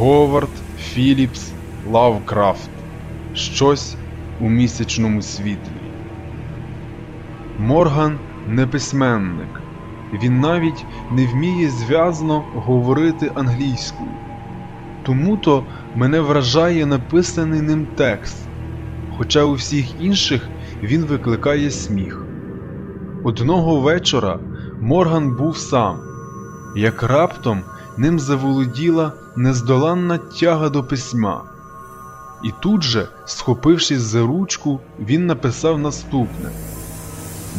Говард Філіпс Лавкрафт. Щось у місячному світлі. Морган не письменник. Він навіть не вміє зв'язно говорити англійською. Тому-то мене вражає написаний ним текст, хоча у всіх інших він викликає сміх. Одного вечора Морган був сам, як раптом ним заволоділа нездоланна тяга до письма. І тут же, схопившись за ручку, він написав наступне: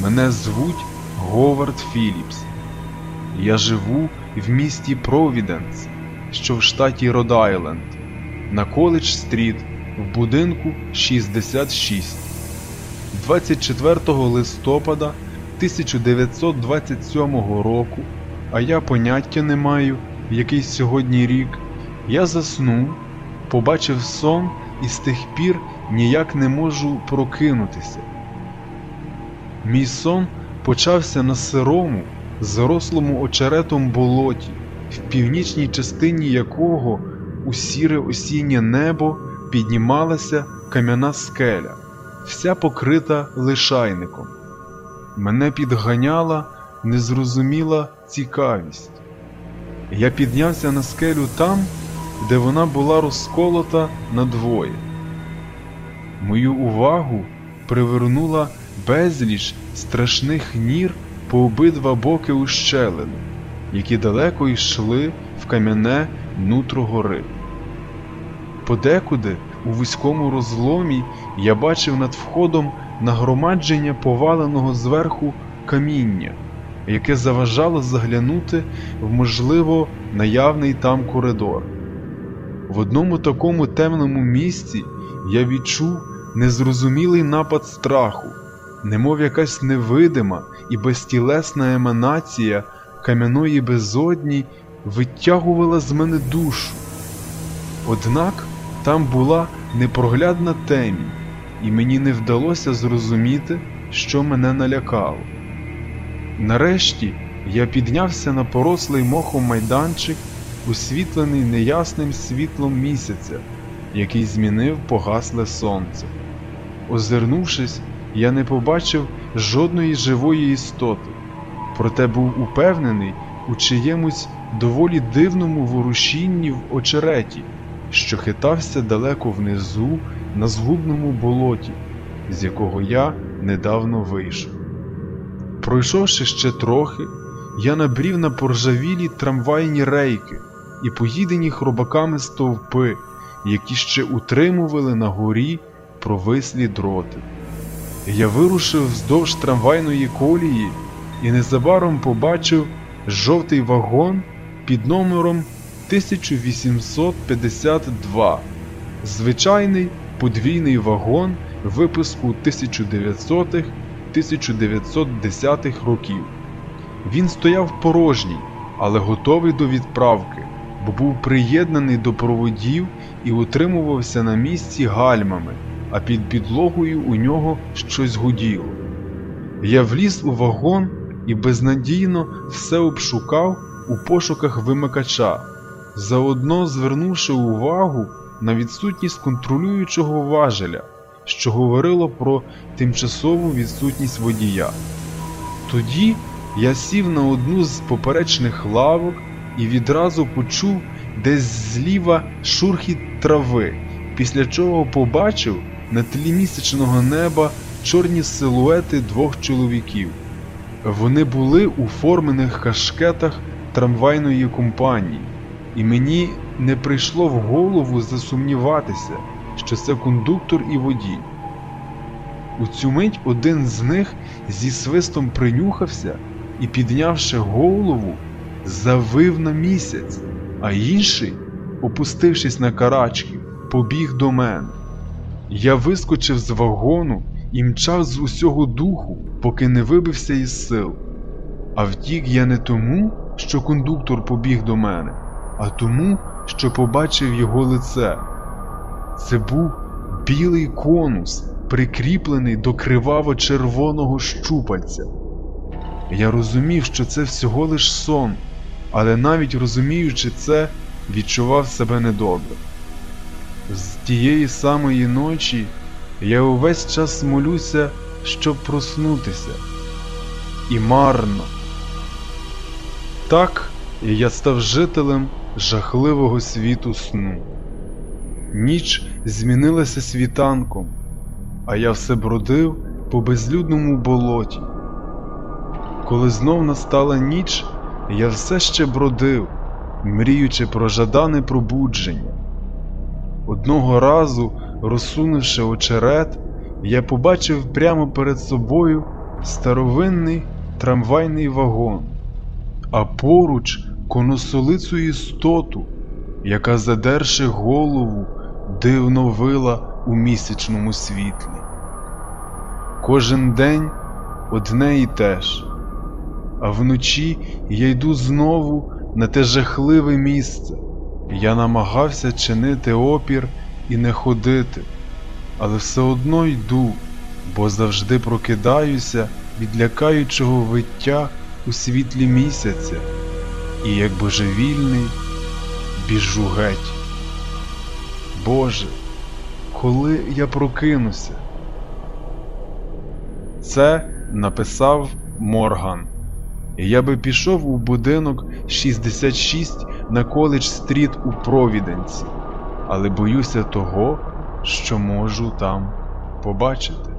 Мене звуть Говард Філіпс. Я живу в місті Провіденс, що в штаті Род-Айленд, на Коледж Стріт в будинку 66. 24 листопада 1927 року, а я поняття не маю, який сьогодні рік, я заснув, побачив сон і з тих пір ніяк не можу прокинутися. Мій сон почався на сирому, зарослому очеретом болоті, в північній частині якого у сіре осіннє небо піднімалася кам'яна скеля, вся покрита лишайником. Мене підганяла незрозуміла цікавість. Я піднявся на скелю там, де вона була розколота надвоє. Мою увагу привернула безліч страшних нір по обидва боки ущелини, які далеко йшли в кам'яне нутро гори. Подекуди у вузькому розломі я бачив над входом нагромадження поваленого зверху каміння, яке заважало заглянути в можливо наявний там коридор. В одному такому темному місці я відчув незрозумілий напад страху, немов якась невидима і безтілесна еманація кам'яної безодні витягувала з мене душу. Однак там була непроглядна темінь, і мені не вдалося зрозуміти, що мене налякало. Нарешті я піднявся на порослий мохом майданчик, освітлений неясним світлом місяця, який змінив погасле сонце. Озирнувшись, я не побачив жодної живої істоти, проте був упевнений у чиємусь доволі дивному ворушінні в очереті, що хитався далеко внизу на згубному болоті, з якого я недавно вийшов. Пройшовши ще трохи, я набрів на поржавілі трамвайні рейки і поїдені хробаками стовпи, які ще утримували на горі провислі дроти. Я вирушив вздовж трамвайної колії і незабаром побачив жовтий вагон під номером 1852, звичайний подвійний вагон випуску 1900-1910 років. Він стояв порожній, але готовий до відправки, бо був приєднаний до проводів і утримувався на місці гальмами, а під підлогою у нього щось гуділо. Я вліз у вагон і безнадійно все обшукав у пошуках вимикача, заодно звернувши увагу на відсутність контролюючого важеля, що говорило про тимчасову відсутність водія. Тоді я сів на одну з поперечних лавок і відразу почув десь зліва шурхіт трави, після чого побачив на тлі місячного неба чорні силуети двох чоловіків. Вони були у формених кашкетах трамвайної компанії, і мені не прийшло в голову засумніватися, що це кондуктор і водій. У цю мить один з них зі свистом принюхався і, піднявши голову, завив на місяць, а інший, опустившись на карачки, побіг до мене. Я вискочив з вагону і мчав з усього духу, поки не вибився із сил. А втік я не тому, що кондуктор побіг до мене, а тому, що побачив його лице. Це був білий конус, прикріплений до криваво-червоного щупальця. Я розумів, що це всього лиш сон, але навіть розуміючи це, відчував себе недобре. З тієї самої ночі я увесь час молюся, щоб проснутися. І марно. Так я став жителем жахливого світу сну. Ніч змінилася світанком, а я все бродив по безлюдному болоті. Коли знов настала ніч, я все ще бродив, мріючи про жадане пробудження. Одного разу, розсунувши очерет, я побачив прямо перед собою старовинний трамвайний вагон, а поруч коносолицю істоту, яка, задерши голову, дивно вила у місячному світлі. Кожен день одне і те ж, а вночі я йду знову на те жахливе місце. Я намагався чинити опір і не ходити, але все одно йду, бо завжди прокидаюся від лякаючого виття у світлі місяця, і як божевільний біжу геть. Боже, коли я прокинуся? Це написав Морган. Я би пішов у будинок 66 на коледж стріт у Провіденці, але боюся того, що можу там побачити.